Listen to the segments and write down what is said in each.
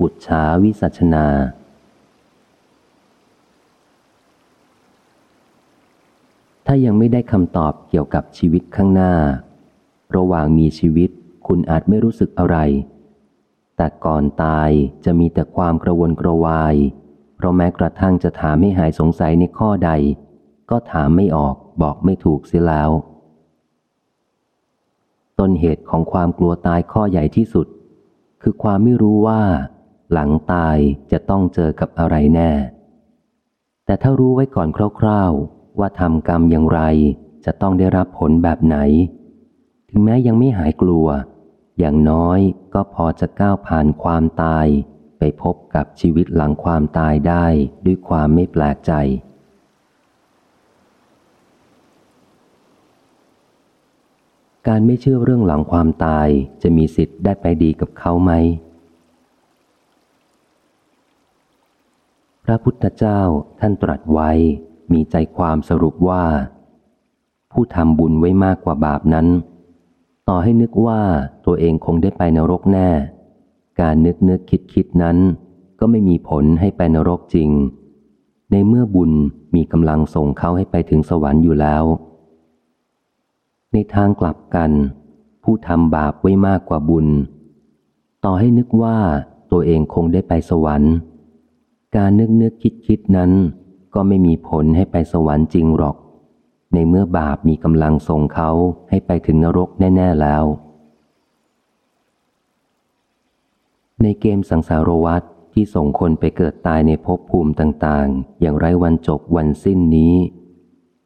ปุจฉาวิสัชนา ถ้ายังไม่ได้คำตอบเกี่ยวกับชีวิตข้างหน้า ระหว่างมีชีวิตคุณอาจไม่รู้สึกอะไร แต่ก่อนตายจะมีแต่ความกระวนกระวาย เพราะแม้กระทั่งจะถามให้หายสงสัยในข้อใด ก็ถามไม่ออกบอกไม่ถูกเสียแล้วต้นเหตุของความกลัวตายข้อใหญ่ที่สุด คือความไม่รู้ว่า หลังตายจะต้องเจอกับอะไรแน่ แต่ถ้ารู้ไว้ก่อนคร่าวๆ ว่าทำกรรมอย่างไรจะต้องได้รับผลแบบไหน ถึงแม้ยังไม่หายกลัว อย่างน้อยก็พอจะก้าวผ่านความตาย ไปพบกับชีวิตหลังความตายได้ด้วยความไม่แปลกใจการไม่เชื่อเรื่องหลังความตายจะมีสิทธิ์ได้ไปดีกับเขาไหม ระพุทธเจ้าท่านตรัสไว้ มีใจความสรุปว่า ผู้ทำบุญไว้มากกว่าบาปนั้น ต่อให้นึกว่าตัวเองคงได้ไปนรกแน่ การนึกนึกคิดคิดนั้น ก็ไม่มีผลให้ไปนรกจริง ในเมื่อบุญมีกำลังส่งเขาให้ไปถึงสวรรค์อยู่แล้ว ในทางกลับกัน ผู้ทำบาปไว้มากกว่าบุญ ต่อให้นึกว่าตัวเองคงได้ไปสวรรค์ การนึกนึกคิดคิดนั้น ก็ไม่มีผลให้ไปสวรรค์จริงหรอก ในเมื่อบาปมีกำลังส่งเขาให้ไปถึงนรกแน่ ๆแล้ว ในเกมสังสารวัตรที่ส่งคนไปเกิดตายในภพภูมิต่างๆ อย่างไรวันจบวันสิ้นนี้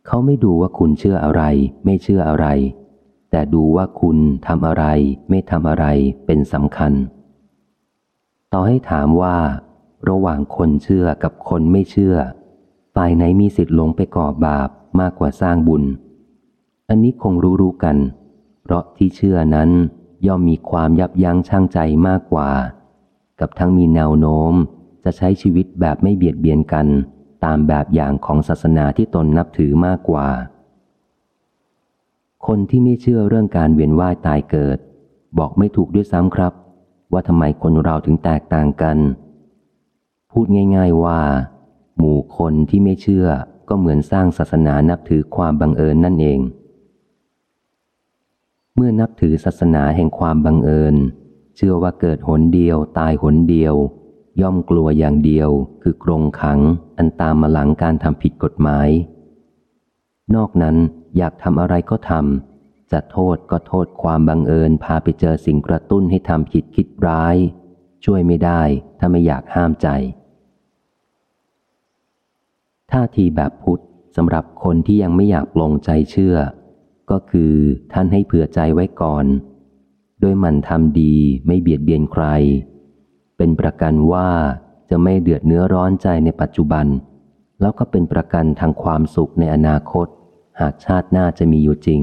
เขาไม่ดูว่าคุณเชื่ออะไร ไม่เชื่ออะไร แต่ดูว่าคุณทำอะไร ไม่ทำอะไรเป็นสำคัญ ต่อให้ถามว่า ระหว่างคนเชื่อกับคนไม่เชื่อ ฝ่ายไหนมีสิทธิ์หลงไปก่อบาปมากกว่าสร้างบุญ อันนี้คงรู้รู้กัน เพราะที่เชื่อนั้นย่อมมีความยับยั้งชั่งใจมากกว่า กับทั้งมีแนวโน้มจะใช้ชีวิตแบบไม่เบียดเบียนกันตามแบบอย่างของศาสนาที่ตนนับถือมากกว่า คนที่ไม่เชื่อเรื่องการเวียนว่ายตายเกิด บอกไม่ถูกด้วยซ้ำครับ ว่าทำไมคนเราถึงแตกต่างกัน ดง่าย ๆว่า หมู่คนที่ไม่เชื่อก็เหมือนสร้างศาสนานับถือความบังเอิญนั่นเอง เมื่อนับถือศาสนาแห่งความบังเอิญ เชื่อว่าเกิดหนเดียวตายหนเดียว ย่อมกลัวอย่างเดียว คือกรงขัง อันตามมาหลังการทำผิดกฎหมาย นอกนั้นอยากทำอะไรก็ทำจะโทษก็โทษความบังเอิญพาไปเจอสิ่งกระตุ้นให้ทำผิดคิดร้าย ช่วยไม่ได้ถ้าไม่อยากห้ามใจ ท่าทีแบบพุทธสำหรับคนที่ยังไม่อยากปลงใจเชื่อ ก็คือท่านให้เผื่อใจไว้ก่อน โดยมันทำดีไม่เบียดเบียนใคร เป็นประกันว่าจะไม่เดือดเนื้อร้อนใจในปัจจุบัน แล้วก็เป็นประกันทางความสุขในอนาคต หากชาติหน้าจะมีอยู่จริง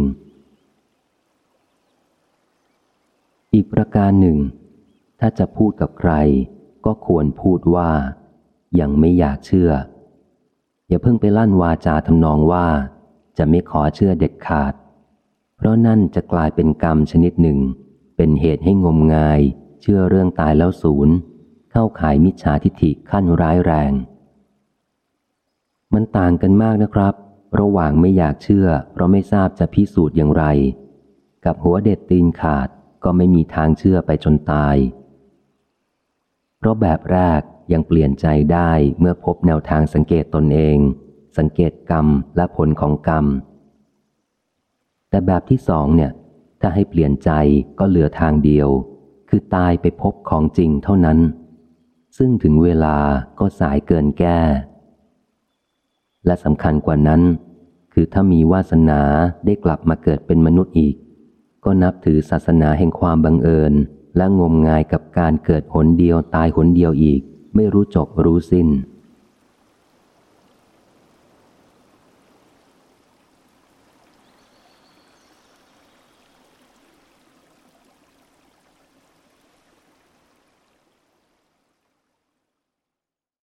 อีกประการหนึ่ง ถ้าจะพูดกับใคร ก็ควรพูดว่ายังไม่อยากเชื่อ อย่าเพิ่งไปลั่นวาจาทำนองว่า จะไม่ขอเชื่อเด็ดขาด เพราะนั่นจะกลายเป็นกรรมชนิดหนึ่ง เป็นเหตุให้งมงาย เชื่อเรื่องตายแล้วศูนย์เข้าขายมิจฉาทิฐิขั้นร้ายแรง มันต่างกันมากนะครับ ระหว่างไม่อยากเชื่อ เพราะไม่ทราบจะพิสูจน์อย่างไร กับหัวเด็ดตีนขาดก็ไม่มีทางเชื่อไปจนตาย เพราะแบบแรกยังเปลี่ยนใจได้เมื่อพบแนวทางสังเกตตนเอง สังเกตกรรมและผลของกรรม แต่แบบที่สองเนี่ย ถ้าให้เปลี่ยนใจก็เหลือทางเดียว คือตายไปพบของจริงเท่านั้น ซึ่งถึงเวลาก็สายเกินแก้ และสำคัญกว่านั้น คือถ้ามีวาสนาได้กลับมาเกิดเป็นมนุษย์อีก ก็นับถือศาสนาแห่งความบังเอิญ และงมงายกับการเกิดหนเดียวตายหนเดียวอีก ไม่รู้จบรู้สิน้น